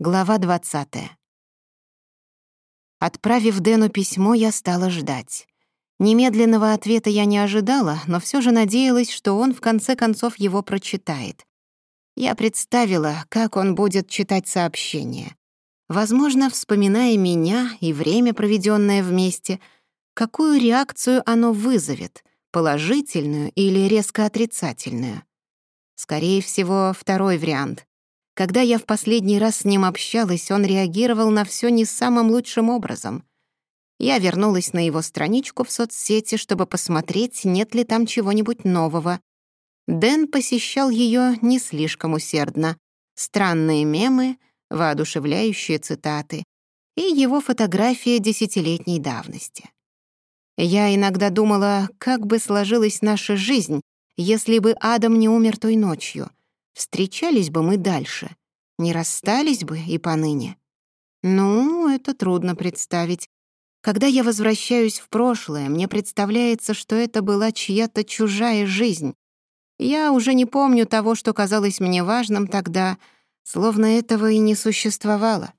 Глава 20. Отправив Дэну письмо, я стала ждать. Немедленного ответа я не ожидала, но все же надеялась, что он в конце концов его прочитает. Я представила, как он будет читать сообщение. Возможно, вспоминая меня и время, проведенное вместе, какую реакцию оно вызовет, положительную или резко отрицательную. Скорее всего, второй вариант когда я в последний раз с ним общалась, он реагировал на все не самым лучшим образом. Я вернулась на его страничку в соцсети, чтобы посмотреть, нет ли там чего-нибудь нового. Дэн посещал ее не слишком усердно. Странные мемы, воодушевляющие цитаты и его фотография десятилетней давности. Я иногда думала, как бы сложилась наша жизнь, если бы Адам не умер той ночью — встречались бы мы дальше, не расстались бы и поныне. Ну, это трудно представить. Когда я возвращаюсь в прошлое, мне представляется, что это была чья-то чужая жизнь. Я уже не помню того, что казалось мне важным тогда, словно этого и не существовало.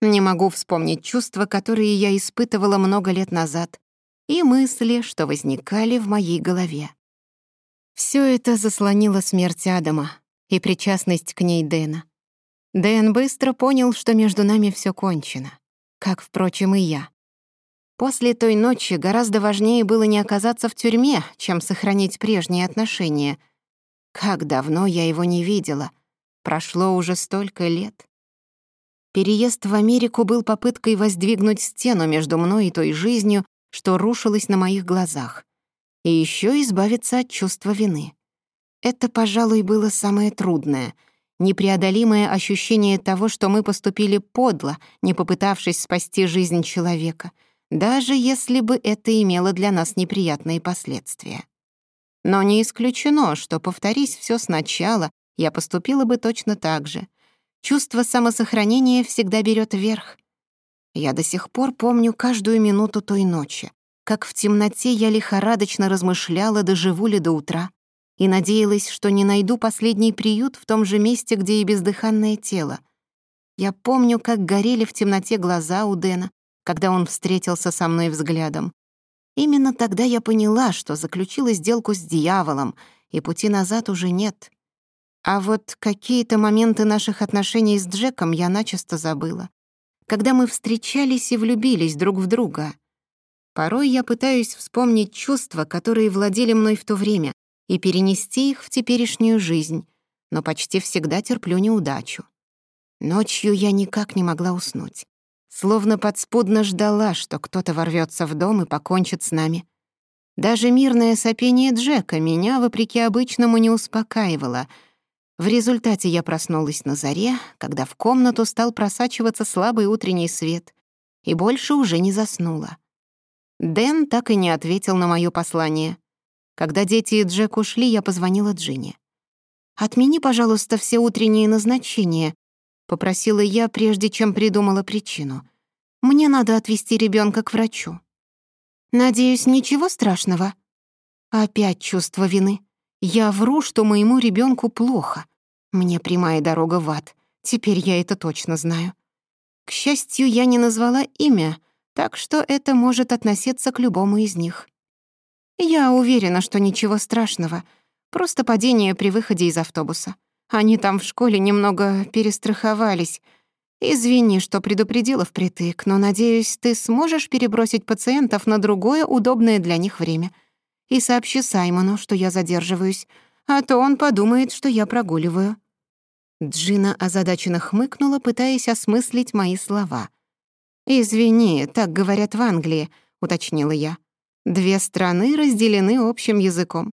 Не могу вспомнить чувства, которые я испытывала много лет назад, и мысли, что возникали в моей голове. Все это заслонило смерть Адама, и причастность к ней Дэна. Дэн быстро понял, что между нами всё кончено, как, впрочем, и я. После той ночи гораздо важнее было не оказаться в тюрьме, чем сохранить прежние отношения. Как давно я его не видела. Прошло уже столько лет. Переезд в Америку был попыткой воздвигнуть стену между мной и той жизнью, что рушилась на моих глазах. И еще избавиться от чувства вины. Это, пожалуй, было самое трудное — непреодолимое ощущение того, что мы поступили подло, не попытавшись спасти жизнь человека, даже если бы это имело для нас неприятные последствия. Но не исключено, что, повторись все сначала, я поступила бы точно так же. Чувство самосохранения всегда берет верх. Я до сих пор помню каждую минуту той ночи, как в темноте я лихорадочно размышляла, доживу ли до утра, и надеялась, что не найду последний приют в том же месте, где и бездыханное тело. Я помню, как горели в темноте глаза у Дэна, когда он встретился со мной взглядом. Именно тогда я поняла, что заключила сделку с дьяволом, и пути назад уже нет. А вот какие-то моменты наших отношений с Джеком я начисто забыла. Когда мы встречались и влюбились друг в друга. Порой я пытаюсь вспомнить чувства, которые владели мной в то время, и перенести их в теперешнюю жизнь, но почти всегда терплю неудачу. Ночью я никак не могла уснуть. Словно подспудно ждала, что кто-то ворвется в дом и покончит с нами. Даже мирное сопение Джека меня, вопреки обычному, не успокаивало. В результате я проснулась на заре, когда в комнату стал просачиваться слабый утренний свет, и больше уже не заснула. Дэн так и не ответил на моё послание. когда дети и Джек ушли, я позвонила Джинни. «Отмени, пожалуйста, все утренние назначения», — попросила я, прежде чем придумала причину. «Мне надо отвезти ребенка к врачу». «Надеюсь, ничего страшного?» Опять чувство вины. Я вру, что моему ребенку плохо. Мне прямая дорога в ад. Теперь я это точно знаю. К счастью, я не назвала имя, так что это может относиться к любому из них. Я уверена, что ничего страшного. Просто падение при выходе из автобуса. Они там в школе немного перестраховались. Извини, что предупредила впритык, но, надеюсь, ты сможешь перебросить пациентов на другое удобное для них время. И сообщи Саймону, что я задерживаюсь, а то он подумает, что я прогуливаю». Джина озадаченно хмыкнула, пытаясь осмыслить мои слова. «Извини, так говорят в Англии», — уточнила я. Две страны разделены общим языком.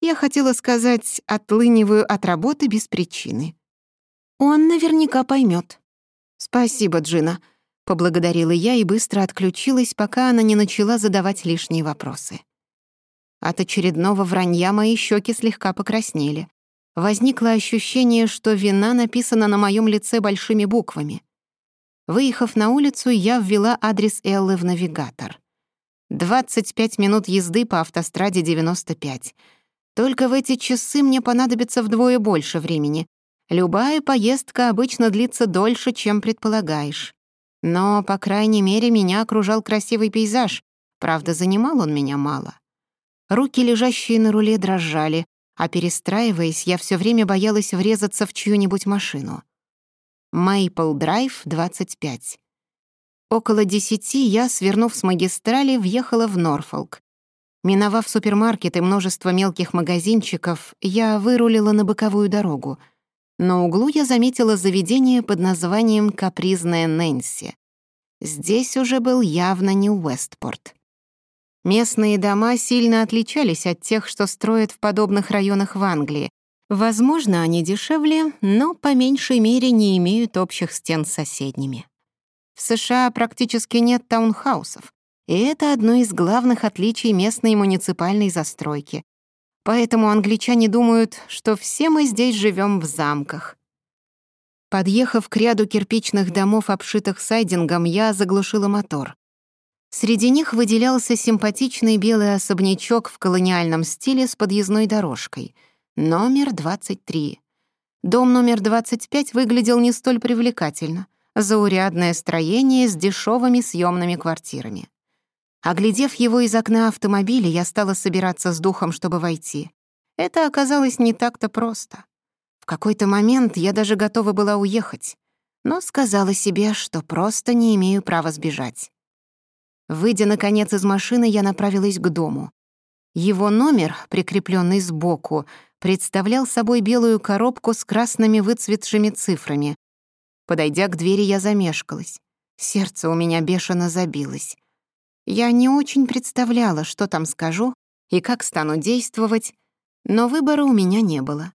Я хотела сказать, отлыниваю от работы без причины. Он наверняка поймет. «Спасибо, Джина», — поблагодарила я и быстро отключилась, пока она не начала задавать лишние вопросы. От очередного вранья мои щеки слегка покраснели. Возникло ощущение, что вина написана на моем лице большими буквами. Выехав на улицу, я ввела адрес Эллы в навигатор. 25 минут езды по автостраде 95. Только в эти часы мне понадобится вдвое больше времени. Любая поездка обычно длится дольше, чем предполагаешь. Но, по крайней мере, меня окружал красивый пейзаж. Правда, занимал он меня мало. Руки, лежащие на руле, дрожали, а перестраиваясь, я все время боялась врезаться в чью-нибудь машину. Мейпл Драйв, 25. Около десяти я, свернув с магистрали, въехала в Норфолк. Миновав супермаркет и множество мелких магазинчиков, я вырулила на боковую дорогу. На углу я заметила заведение под названием «Капризная Нэнси». Здесь уже был явно не Уэстпорт. Местные дома сильно отличались от тех, что строят в подобных районах в Англии. Возможно, они дешевле, но по меньшей мере не имеют общих стен с соседними. США практически нет таунхаусов, и это одно из главных отличий местной муниципальной застройки. Поэтому англичане думают, что все мы здесь живем в замках. Подъехав к ряду кирпичных домов, обшитых сайдингом, я заглушила мотор. Среди них выделялся симпатичный белый особнячок в колониальном стиле с подъездной дорожкой. Номер 23. Дом номер 25 выглядел не столь привлекательно заурядное строение с дешевыми съемными квартирами. Оглядев его из окна автомобиля, я стала собираться с духом, чтобы войти. Это оказалось не так-то просто. В какой-то момент я даже готова была уехать, но сказала себе, что просто не имею права сбежать. Выйдя, наконец, из машины, я направилась к дому. Его номер, прикрепленный сбоку, представлял собой белую коробку с красными выцветшими цифрами, Подойдя к двери, я замешкалась. Сердце у меня бешено забилось. Я не очень представляла, что там скажу и как стану действовать, но выбора у меня не было.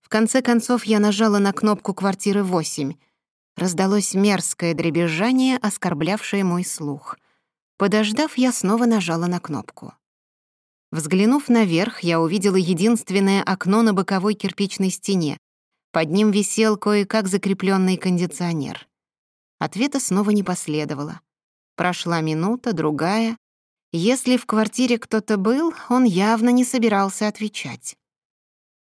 В конце концов я нажала на кнопку квартиры 8. Раздалось мерзкое дребезжание, оскорблявшее мой слух — Подождав, я снова нажала на кнопку. Взглянув наверх, я увидела единственное окно на боковой кирпичной стене. Под Под ним висел кое-как закрепленный кондиционер. Ответа снова не последовало. Прошла минута, другая. Если в квартире кто-то был, он явно не собирался отвечать.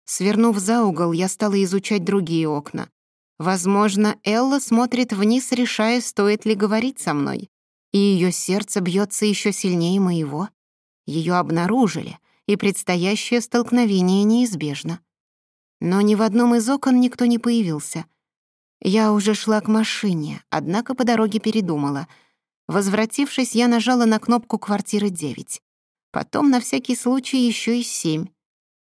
Свернув за угол, я стала изучать другие окна. Возможно, Элла смотрит вниз, решая, стоит ли говорить со мной. И ее сердце бьется еще сильнее моего. Ее обнаружили, и предстоящее столкновение неизбежно. Но ни в одном из окон никто не появился. Я уже шла к машине, однако по дороге передумала. Возвратившись, я нажала на кнопку квартиры 9. Потом, на всякий случай, еще и 7.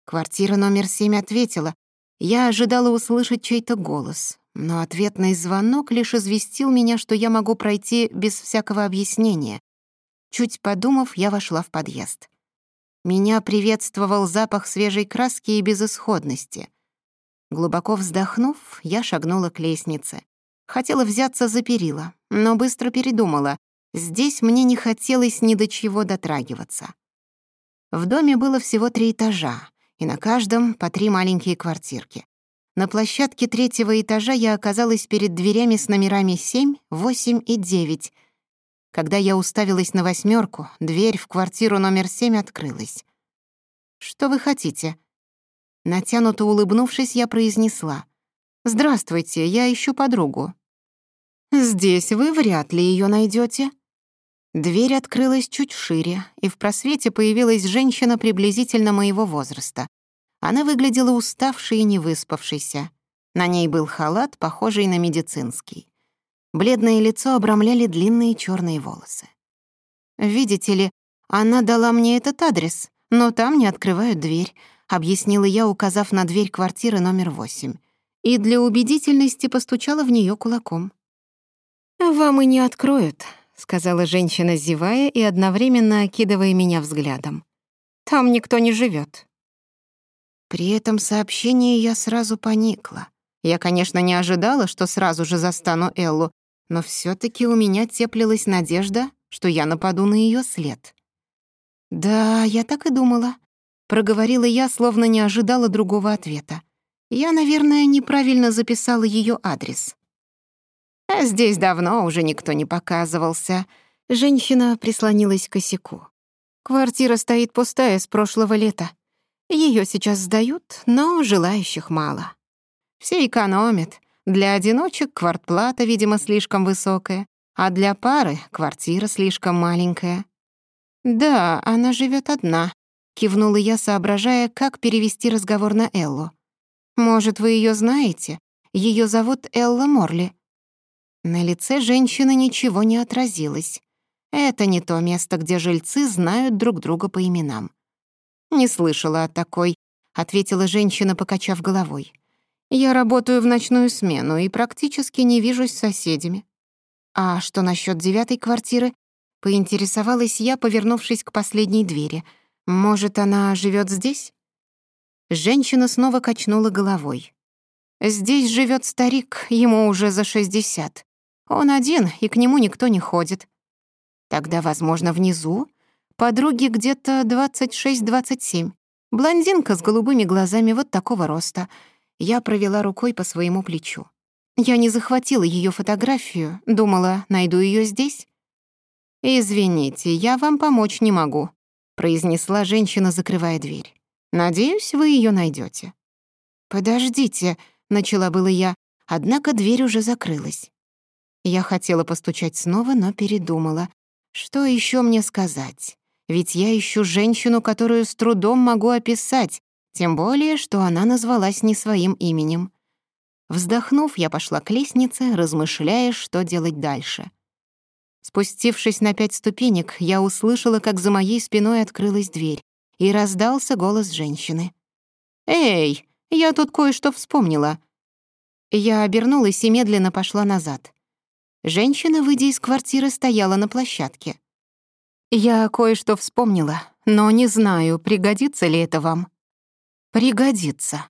Квартира номер 7 ответила. Я ожидала услышать чей-то голос, но ответный звонок лишь известил меня, что я могу пройти без всякого объяснения. Чуть подумав, я вошла в подъезд. Меня приветствовал запах свежей краски и безысходности. Глубоко вздохнув, я шагнула к лестнице. Хотела взяться за перила, но быстро передумала. Здесь мне не хотелось ни до чего дотрагиваться. В доме было всего три этажа, и на каждом по три маленькие квартирки. На площадке третьего этажа я оказалась перед дверями с номерами 7, 8 и 9. Когда я уставилась на восьмерку, дверь в квартиру номер 7 открылась. «Что вы хотите?» Натянуто улыбнувшись, я произнесла. «Здравствуйте, я ищу подругу». «Здесь вы вряд ли ее найдете. Дверь открылась чуть шире, и в просвете появилась женщина приблизительно моего возраста. Она выглядела уставшей и невыспавшейся. На ней был халат, похожий на медицинский. Бледное лицо обрамляли длинные черные волосы. «Видите ли, она дала мне этот адрес, но там не открывают дверь. объяснила я, указав на дверь квартиры номер восемь, и для убедительности постучала в нее кулаком. «Вам и не откроют», — сказала женщина, зевая и одновременно окидывая меня взглядом. «Там никто не живет. При этом сообщении я сразу поникла. Я, конечно, не ожидала, что сразу же застану Эллу, но все таки у меня теплилась надежда, что я нападу проговорила я, словно не ожидала другого ответа. Я, наверное, неправильно записала ее адрес. «А здесь давно уже никто не показывался». Женщина прислонилась к косяку. «Квартира стоит пустая с прошлого лета. Ее сейчас сдают, но желающих мало. Все экономят. Для одиночек квартплата, видимо, слишком высокая, а для пары квартира слишком маленькая. Да, она живет одна. Кивнула я, соображая, как перевести разговор на Эллу. «Может, вы ее знаете? Ее зовут Элла Морли». На лице женщины ничего не отразилось. Это не то место, где жильцы знают друг друга по именам. «Не слышала о такой», — ответила женщина, покачав головой. «Я работаю в ночную смену и практически не вижусь с соседями». «А что насчет девятой квартиры?» — поинтересовалась я, повернувшись к последней двери — Может, она живет здесь? Женщина снова качнула головой. Здесь живет старик, ему уже за шестьдесят. Он один, и к нему никто не ходит. Тогда, возможно, внизу подруги где-то двадцать шесть-двадцать семь. Блондинка с голубыми глазами вот такого роста — я провела рукой по своему плечу. Я не захватила ее фотографию, думала, найду ее здесь. «Извините, я вам помочь не могу», — произнесла женщина, закрывая дверь. «Надеюсь, вы её найдёте». «Подождите», — начала было я, однако дверь уже закрылась. Я хотела постучать снова, но передумала. Что ещё мне сказать? Ведь я ищу женщину, которую с трудом могу описать, тем более, что она назвалась не своим именем. Вздохнув, я пошла к лестнице, размышляя, что делать дальше. Спустившись на пять ступенек, я услышала, как за моей спиной открылась дверь, и раздался голос женщины. «Эй, я тут кое-что вспомнила». Я обернулась и медленно пошла назад. Женщина, выйдя из квартиры, стояла на площадке. «Я кое-что вспомнила, но не знаю, пригодится ли это вам». «Пригодится».